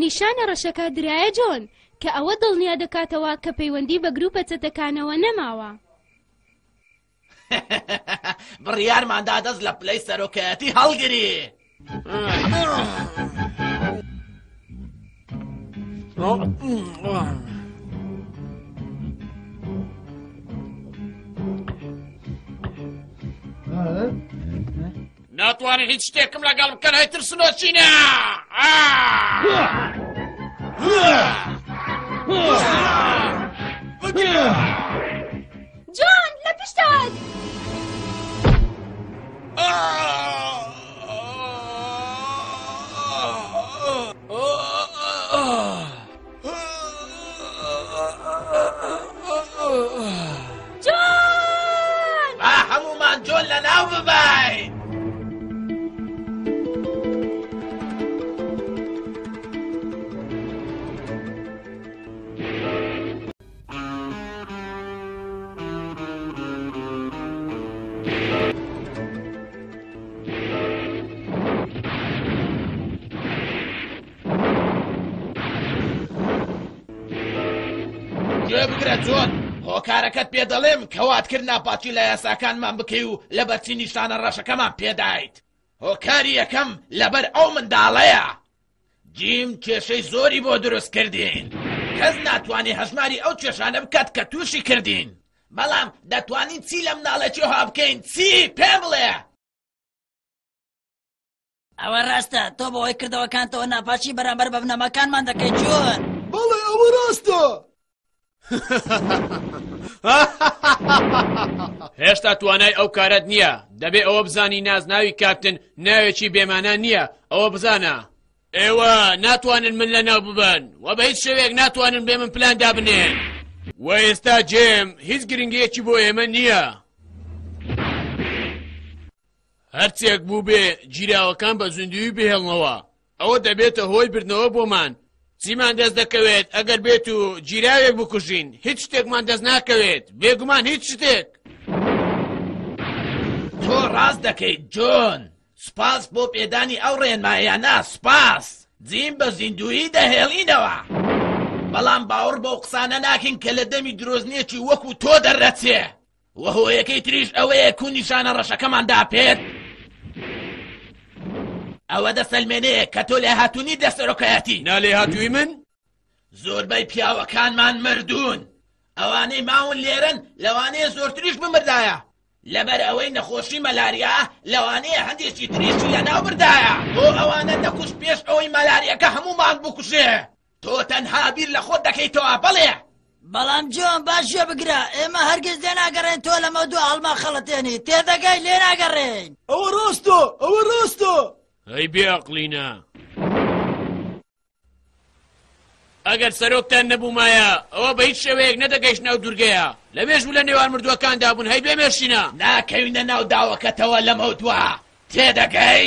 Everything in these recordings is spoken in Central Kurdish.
نیشانە ڕەشەکە درایە جۆن کە ئەوە دڵنیا دەکاتەوە کە پەیوەندی بە گروپە چەتەکانەوە نەماوە بڕیارماندا دەست لە پلەی سەرۆکایەتی هەڵگری ناتوانێت هیچ شتێکم لەگەڵ بکەن هەی ترسنۆچینە Yeah! جۆن لە پشتت! جۆن! با هەموومان جۆن لە ناو ببین! گوێبگرە جۆن هۆکارەکەت پێ دەڵێم کەوات کرد ناپاچی لە یاساکانمان بکەی و لە بەرچی نیشانە ڕەشەکەمان پێدایت هۆکاری یەکەم لەبەر ئەو منداڵەیە جیم کێشەی زۆری بۆ دروست کردین کەس ناتوانێت هەژماری ئەو کێشانە بکات کە تووشی کردین بەڵام دەتوانین چی لە مناڵێکی ها بکەین چی پێ بڵێ ئەوە ڕاستە تۆ بەوەی کردەوەکانتەوە ناپاچی بەرامبەر بە بنەماکانمان دەکەی جۆن بەڵێ ئەوە ڕاستە هێشتا توانای ئەو کارەت نییە دەبێ ئەوە بزانی نازناوی کاپتن ناوێکی بێمانە نییە ئەوە بزانە ئێوە ناتوانن من لە ناو ببن و بە هیچ شوێک ناتوانن بێ من پلان دابنێن و ئێستا جێم هیچ گرنگێکی بۆ ئێمە نییە هەرچێک بوو بێ گیراوەکان بە زیندوی بهێڵنەوە ئەوە دەبێتە هۆی بردنەوە بۆمان. چیمان دەست دەکەوێت ئەگەر بێت و گیراوێک بکوژین؟ هیچ شتێکمان دەست ناکەوێت، بێگومان هیچ شتێک. تۆ ڕاست دەکەیت، جۆن. سوپاس بۆ پێدانی ئەو ڕێنماییانە. سوپاس. جیم بە زیندوویی دەهێڵینەوە. بەڵام باوەڕ بەو قسانە ناکەین کە لە دەمی درۆزنێکی وەکوو تۆ دەردەچێت. وە هۆیەکەی تریش ئەوەیە کو نیشانە ڕەشەکەمان داپێت ئەوە دەسەلمێنێ کە تۆ لێهاتوونیت لە سەرۆکایەتی نا لێهاتووی من زۆربەی پیاوەکانمان مردوون ئەوانەی ماون لێرن لەوانەیە زۆرتریش بمردایە لەبەر ئەوەی نەخۆشی مەلاریا لەوانەیە هەندێکی تریشی لە ناو بردایە بۆ ئەوانە نەکوش پێش ئەوەی مەلاریەکە هەمومان بکوژێ تۆ تەنها بیر لە خۆت دەکەیتەوە بەڵێ. بەڵام جۆن باش گوێ بگرە ئێمە هەرگیز لێناگەڕێین تۆ لەمەو دوو هەڵمە خەڵەتێنی تێدەگەی لێناگەڕێین ئەوە ڕاستە ئەوە ڕاستە هەی بێ ئەقلینە ئەگەر سەرۆکتان نەبوومایە ئەوە بە هیچ شێوەیەک نەدەگەیشت ناو دوورگەیە لە مێژ بوو لە نێوان مردووەکاندا بوون هەی بێ مێشینە ناکەوینە ناو داوەکەتەوە لەمە دووە تێدەگەی؟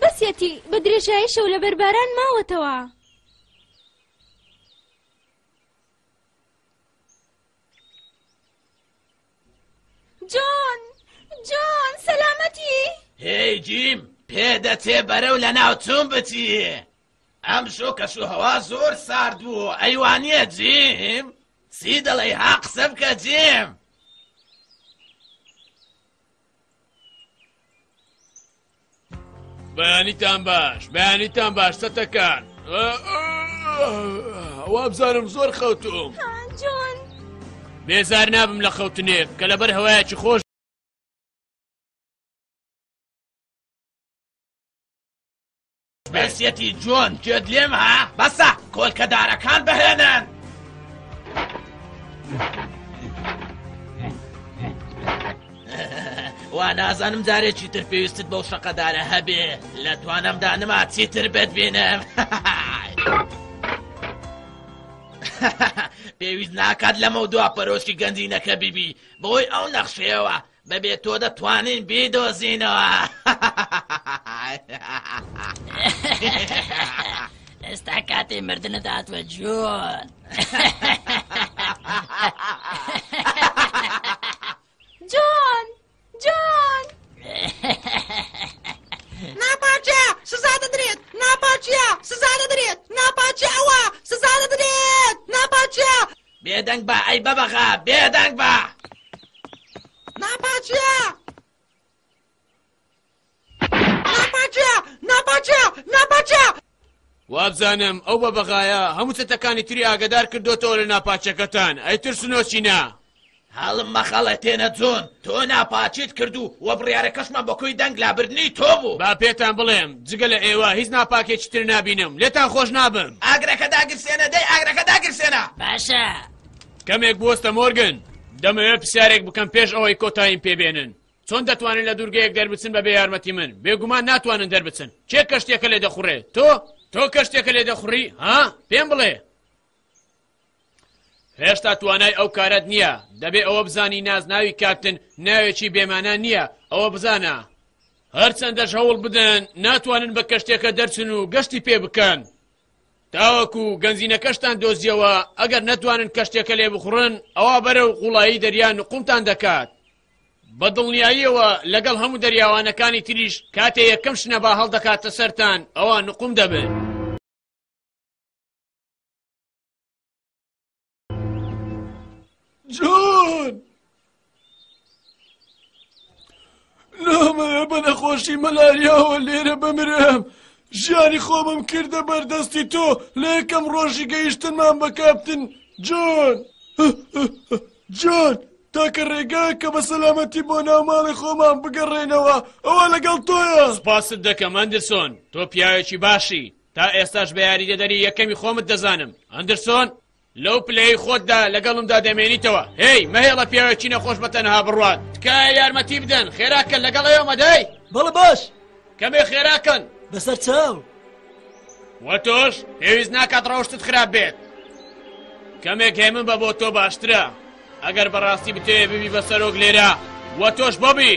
بەسیەتی بە درێژایی شەو لەبەر باران ماوەتەوە. جۆن جۆن سەلامەتی هی جیم پێدەچێ بەرەو لە ناوچوون بچی ئەم شۆ کەش و هەوا زۆر سارد بوو ئەیوانە جیم چی دەڵێ ها قسە بکە جیم بەیانیتان باش بەیانیتان باش سەتەکان وابزانم زۆر خەوتوم بێزار نابم لە خەوتنێک کە لەبەر هەوایەکی خۆش بەسیەتی جۆن گوێت لێم ها بەسە کۆلکەدارەکان بهێنن وا نازانم جارێکی تر پێویستت بەو شەقەدارە هەبێ لە توانەمدا نما چیتر بێت بێنم پێویست ناکات لەمە دوا پەرۆشی گەنجینەکە بیبی بۆی ئەو نەخشەیەوە بەبێ تۆ دەتوانین بیدۆزینەوە ئێستا کاتی مردنە داتوە جوون جۆن جۆن ناپاچە سزا دەدرێت ناپاچە سزا دەدرێت ناپاچە ئەوە سزا دەدرێت ناپاچە بێدەنگ بە ئەی بەبەغا بێدەنگ بە. ناپاکیە ناپاکیە ناپاکیە ناپاکیە. وابزانم ئەو بەبەغایە هەموو چەتەکانی تری ئاگەدار کردۆتەوە لە ناپاکیەکەتان ئەی ترسنۆکینە. هەڵمەخەڵەتێنە جۆن، تۆ ناپاکیت کردو و بڕیارەکەشمان بە کۆی دەنگ لابردنی تۆ بوو. با پێتان بڵێم جگە لە ئێوە هیچ ناپاکێکی تر نابینم، لێتان خۆش نابم. ئاگرەکە داگیرسێنە، دەی ئاگرەکە داگیرسێنە. باشە. کەمێک بوەستە مۆرگن، دەمەوێت پرسیارێک بکەم پێش ئەوەی کۆتاییم پێ بێنن. چۆن دەتوانن لە دوورگەیەک دەربچن بەبێ یارمەتی من؟ بێگومان ناتوانن دەربچن. کێ کەشتیەکە لێ دەخوڕێ؟ تۆ؟ تۆ کەشتیەکە لێ دەخوڕی؟ ها؟ پێم بڵێ. هێشتا توانای ئەو کارەت نییە دەبێ ئەوە بزانی نازناوی کاپتن ناوێکی بێمانان نییە ئەوە بزانە هەرچەندەش هەوڵ بدەن ناتوانن بە کەشتێکە دەرچن و گەشتی پێ بکەن تاوەکو گەنجینەکەشتان دۆزیەوە ئەگەر نەتوانن کەشتێکە لێ بخڕن ئەوە بەرە و قوڵایی دەریا نقومتان دەکات بە دڵنیاییەوە لەگەڵ هەموو دەریاوانەکانی تریش کاتێ یەکەم شنەبا هەڵدەکاتە سەران ئەوە نقوم دەبن. جون نامەوێ بە نەخۆشی مەلاریاوە لێرە بمرم ژیانی خۆمم کردە بەردەستی تۆ لە یەکەم ڕۆژی گەیشتنمان بە کاپتن جۆن جۆن تاکە ڕێگا کە بە سەلامەتی بۆ ناوماڵی خۆمان بگەڕێنەوە ئەوە لەگەڵ تۆیە سپاست دەکەم ئەندرسۆن تۆ پیاوێکی باشی تا ئێستاش بە یاریدەدەری یەکەمی خۆمت دەزانم ئەندرسۆن لەو پلەی خۆتدا لەگەڵمدا دەمێنیتەوە هی مەهێڵە پیاوێکی نەخۆش بە تەنها بڕوات تکایە یارمەتی بدەن خێراکە لەگەڵ ئێوەمەدای بەڵە باش کەمێ خێراکەن بەسەر چاو وە تۆش پێویست ناکات ڕەوشتت خراپ بێت کەمێک هێمن بە بۆ تۆ باشترە ئەگەر بەڕاستی بتەوێ ببی بە سەرۆک لێرە وە تۆش بۆبی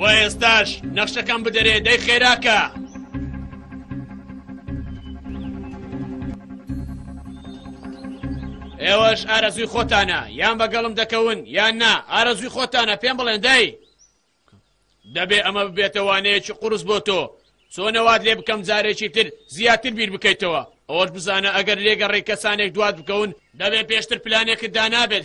و ئێستاش نەخشەکەم بدەرێ دەی خێراکە ئێوەش ئارەزوی خۆتانە یان بەگەڵم دەکەون یان نا ئارەزوی خۆتانە پێم بڵێن دەی دەبێ ئەمە ببێتە وانەیەکی قورس بۆ تۆ چۆنە وات لێ بکەم جارێکی تر زیاتر بیر بکەیتەوە ئەوەش بزانە ئەگەر لێگەڕی کەسانێک دوات بکەون دەبێ پێشتر پلانێکت دانابێت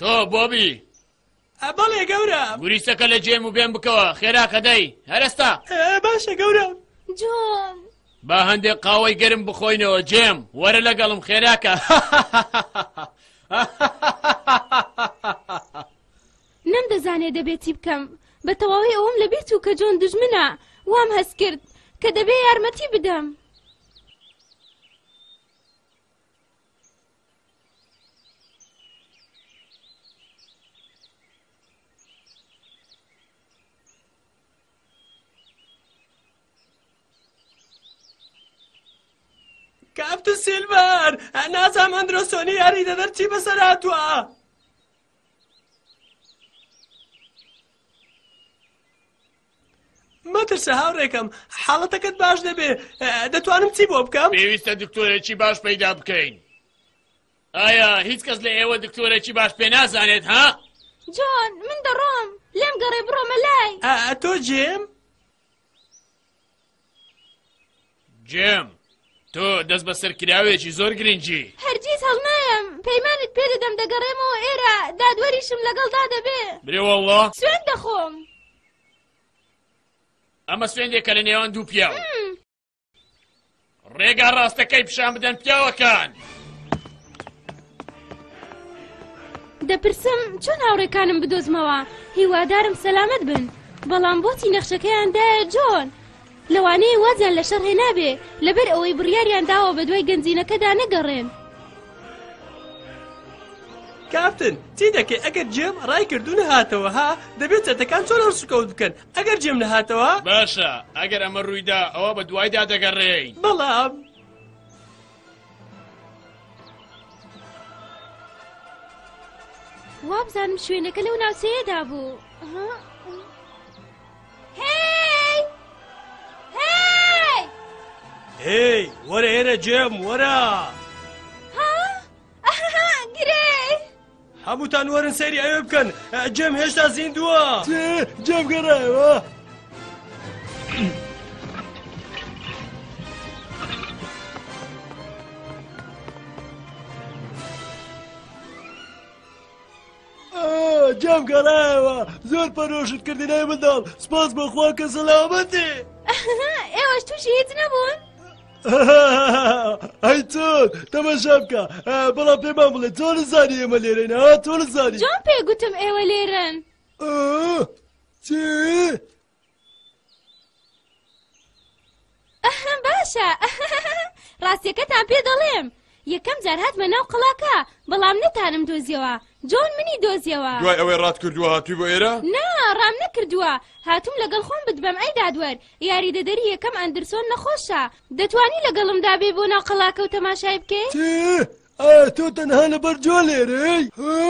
تۆ بۆبی بەڵێ گەورە گوریسەکە لە جێم و بێن بکەوە خێرا کەدەی هەرستا باشە گەورە جۆن با هەندێک قاوەی گەرم بخۆینەوە جێم وەرە لەگەڵم خێراکە نەم دەزانێ دەبێتی بکەم بە تەواوی ئەوم لە بێت و کە جۆن دژمنە وام هەست کرد کە دەبێ یارمەتی بدەم کاپتن سیلڤەر نازام ئەندرۆسۆنی یاری دەدەر چی بەسەر هاتووە مەترسە هاوڕێکەم حاڵەتەکەت باش دەبێ دەتوانم چی بۆ بکەم پێویستە دکتۆرێکی باش پەیدا بکەین ئایا هیچ کەس لە ئێوە دکتۆرێکی باش پێ نازانێت ها جۆن من دەڕۆم لێم گەڕێ بڕۆمە لای تۆ جێم جێم تۆ دەست بە سەرکراوێکی زۆر گرنگی هەرگیز هەڵنایم پەیمانت پێدەدەم دەگەڕێمەوە ئێرە دادوەریشم لەگەڵدا دەبێ برێوەڵڵا سوێن دەخۆم ئەمە سوێندێکە لە نێوان دوو پیاو ڕێگا ڕاستەکەی پیشان بدەن پیاوەکان. دەپرسم چۆن هاوڕێکانم بدۆزمەوە هیوادارم سەلامت بن بەڵام بۆچی نەخشەکەیان دایە جۆن لەوانەیە وازیان لە شەڕ هێنابێ لەبەر ئەوەی بڕیاریان داوە بە دوای گەنجینەکەدا نەگەڕێن کاپتن چی دەکەی ئەگەر جێم ڕای کردو نەهاتەوە ها دەبێت چەتەکان چۆن هەڵسوکەوت بکەن ئەگەر جێم نەهاتەوە باشە ئەگەر ئەمە ڕوویدا ئەوە بە دوایدا دەگەڕێین بەڵام وابزانم شوێنەکە لەو ناوچەیەدا بوو هی وەرە ئێرە جێم وەرە گرێ هەمووتان وەرن سەیری ئەوێ بکەن جێم هێشتا زیندووە جێم گەڕایەوە جام گەڕایەوە زۆر پەرۆشت کردنای منداڵ سپاس بەخوا کە سەلامەتێ ئێوەش تووشی هیچ نەبوون؟ ئەی تۆر تەمەشا بکە بەڵام پێمان بڵێ تۆ زاری ئێمە لێرەین ها تۆ زاری جۆن پێ گوتم ئێوە لێرن چی؟ باشە ڕاستیەکەتان پێ دەڵێم یەکەم جار هاتمە ناو قەڵاکە بەڵام نەتانم دۆزیەوە جۆن منی دۆزیەوە دوای ئەوەی ڕات کردووە هاتووی بۆ ئێرە نا ڕام نەکردووە هاتووم لەگەڵ خۆم بتبەم ئەی دادوەر یاریدەدەری یەکەم ئەندرسۆن نەخۆشە دەتوانی لەگەڵمدا بێی بۆ ناو قەڵاکە و تەماشای بکەی؟ تێ ئایا تۆ تەنها لەبەر جۆ لێرەی؟ هە؟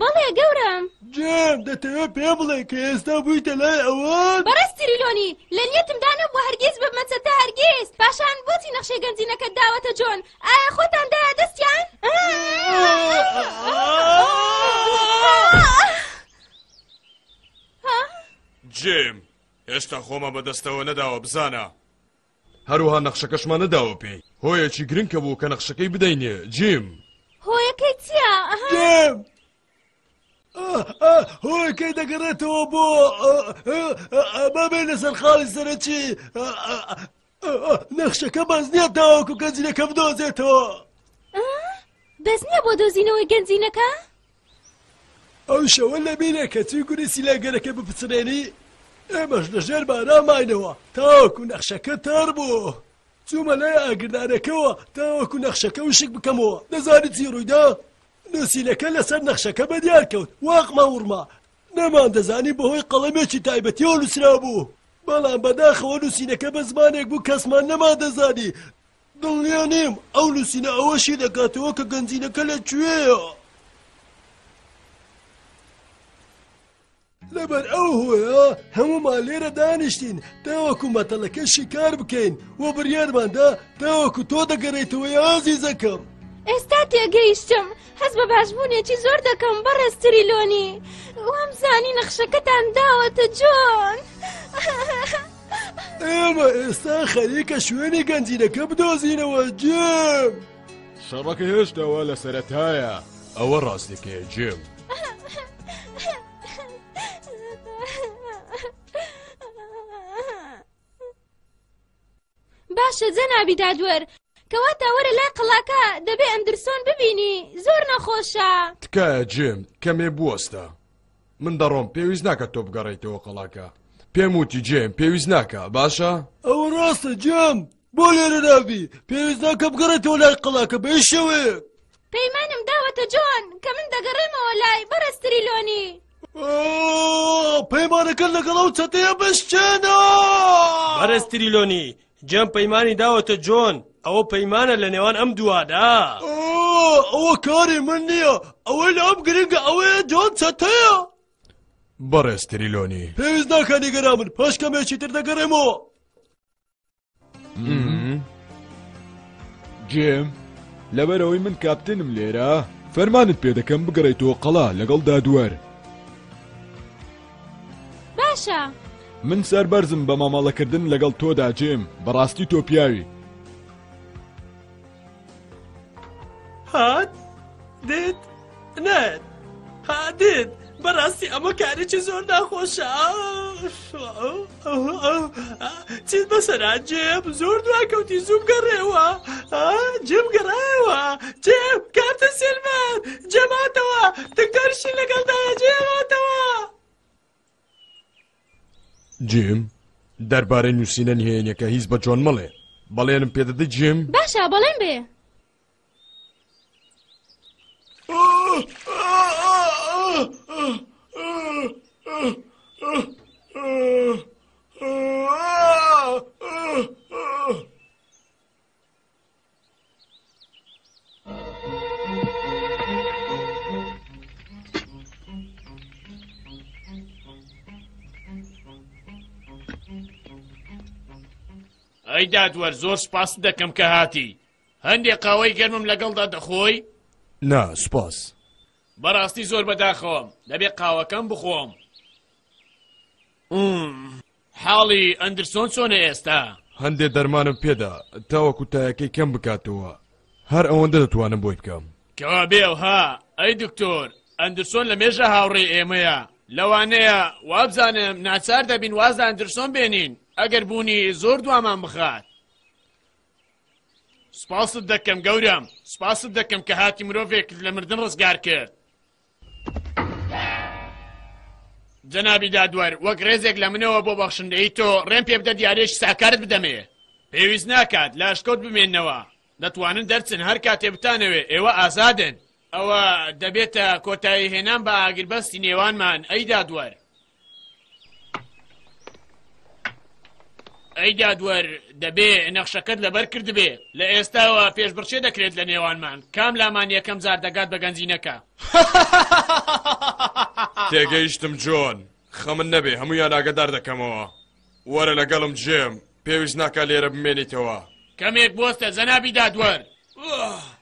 بەڵێ گەورەم. گیان دەتەوێت پێم بڵێ کە ئێستا بوویتە لای ئەوان؟ بەڕێز تریلۆنی، لە نیەتمدا نەبووە هەرگیز ببمە چەتە هەرگیز. پاشان بۆچی نەخشەی گەنجینەکەت داوەتە جۆن؟ ئایا خۆتان دایە دەستیان؟ جیم، هێشتا خۆمان بەدەستەوە نەداوە بزانە. هەروەها نەخشەکەشمان نەداوە پێی هۆیەکی گرنکە بوو کە نەخشەکەی بدەینێ جیم هۆیەکەی چییە؟ جیم! هۆیەکەی دەگەڕێتەوە بۆ ئەمامێ لەسەر خاڵی سەرەکی نەخشەکە بەس نییە تاوەکو گەنجینەکە بدۆزێتەوە بەس نییە بۆ دۆزینەوەی گەنجینەکە؟ ئەو شەوە لەبیرە کە چووی گوری سیلێنگەرەکەی بپچڕێنی؟ ئێمەش لە ژێر باران ماینەوە تاوەکو نەخشەکە تەڕ بوو. چوومە لای ئاگردانەکەوە تاوەکو نەخشەکە وشک بکەمەوە. دەزانی چی ڕوویدا؟ نووسینەکە لەسەر نەخشەکە بەدیار کەوت. وا قماوڕما. نەماندەزانی بەهۆی قەڵەمێکی تایبەتییەوە نووسرابوو. بەڵام بەداخەوە نووسینەکە بە زمانێک بوو کەسمان نەماندەزانی. دڵنیا نیم ئەو لوسینە ئەوە شی دەکاتەوە کە گەنجینەکە لە کوێیە. لەبەر ئەو هۆیە هەموومان لێرە دانیشتین تاوەکو مەتەڵەکە شیکار بکەین و بڕیارماندا تاوەکو تۆ دەگەڕێتەوە یازیزەکەم ئێستا تێگەیشتم هەز بە باشبوونێکی زۆر دەکەم بەڕێستری لۆنی وام زانی نەخشەکەتان داوەتە جۆن. ئێمە ئێستا خەریکە شوێنی گەنجینەکە بدۆزینەوە جێم شەڕەکە هێشتەوە لە سەرەتایە ئەوە ڕاستەکەی جێم باشە جەنابی دادوەر کەوا تاوەرە لای قەڵاکە دەبێ ئەندرسۆن ببینی زۆر نەخۆشە تکایە جێم کەمێ بوەستە من دەڕۆم پێویست ناکە تۆ بگەڕێیتەوە قەڵاکە پێم وتی جێم پێویست ناکە باشە ئەوە ڕاستە جێم بۆ لێرە نابی پێویست ناکە بگەڕێتەوە لای قەڵاکە بە شەوێ پەیمانم داوەتە جۆن کە من دەگەڕێمەوە لای بەڕێستری لۆنی پەیمانەکە لەگەڵ ئەو چەتەیە بشکێنە بەرەستری لۆنی جێم پەیمانی داوەتە جۆن ئەوە پەیمانە لە نێوان ئەم دووادا ئەوە کاری من نییە ئەوەی لام گرنگە ئەوەیە جۆن چەتەیە بەڕێز تریلۆنی پێویست ناکە نیگەرا من پاش کەمێکی تر دەگەڕێمەوە جێم لەبەرەوەی من کاپتنم لێرە فەرمانت پێ دەکەم بگەڕێیتەوە قەڵا لەگەڵ دادوەر باشە من سەربەرزم بە مامەڵەکردن لەگەڵ تۆدا جێم بەڕاستی تۆ پیاوی هات دێت نەت هادێت بەڕاستی ئەمە کارێکی زۆر ناخۆشە چیت بەسەرا جێم زۆر دواکەوتی زووم گەڕێەوە جێم گەڕایەوە جێم کارتە سێلمان جێماتەوە دکتۆرشی لەگەڵدایە جێماتەوە جێم دەربارەی نووسینە نهێنەکە هیچ بە جۆن مەڵێ بەڵێنم پێدەدە جێم باشە بەڵێن بێ ئەی دادوەر زۆر سپاس دەکەم کە هاتی هەندێک قاوەی گەرمم لەگەڵدا دەخۆی؟ نا، سوپاس. بەڕاستی زۆر بەداخەوەم، دەبێت قاوەکەم بخۆم. حاڵی ئەندرسۆن چۆنە ئێستا؟ هەندێک دەرمانم پێدا تاوەکو تایەکەی کەم بکاتەوە، هەر ئەوەندە دەتوانم بۆی بکەم. کەوابێ ئەوها، ئەی دکتۆر، ئەندرسۆن لە مێژە هاوڕێی ئێمەیە، لەوانەیە وابزانم ناچار دەبین واز لە ئەندرسۆن بێنین ئەگەر بوونی زۆر دوامان بخات. سپاست دەکەم گەورەم سپاست دەکەم کە هاتی مرۆڤێکت لە مردن ڕزگار کرد جەنابی دادوەر وەک ڕێزێک لە منەوە بۆ بەخشندەی تۆ ڕێم پێ بدە دیارێکی ساکارت بدەمێ پێویست ناکات لاشکۆت بمێنەوە دەتوانن دەرچن هەر کاتێ بتانەوێ ئێوە ئازادن ئەوە دەبێتە کۆتایی هێنان بە ئاگربەستی نێوانمان ئەی دادوەر ئەی دادوەر دەبێ نەخشەکەت لەبەر کردبێ لە ئێستاوە پێشبڕچێ دەکرێت لە نێوانمان کام لامان یەکەم زار دەگات بە گەنجینەکە تێگەیشتم جۆن خەمن نەبێ هەمویان ئاگدار دەکەمەوە وەرە لەگەڵم جێم پێویست ناکە لێرە بمێنیتەوە کەمێک بۆستە جەنابی دادوەر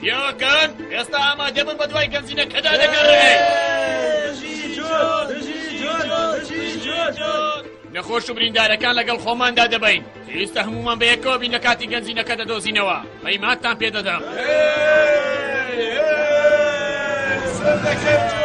پیاوەکان ئێستا ئامادە بن بە دوای گەنجینەکەدا دەگەڕێن نەخۆش و بریندارەکان لەگەڵ خۆماندا دەبین پێویستە هەمومان بە یەکەوە بین لە کاتی گەنجینەکە دەدۆزینەوە پەیماتان پێدەدەم سەر دەکەوتین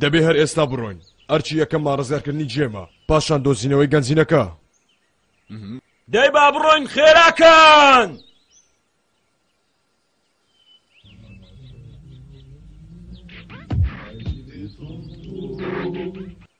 دەبێ هەر ئێستا بڕۆین ئەرکی یەکەممان ڕزگارکردنی جێمە پاشان دۆزینەوەی گەنجینەکە دەی با بڕۆین خێراکەن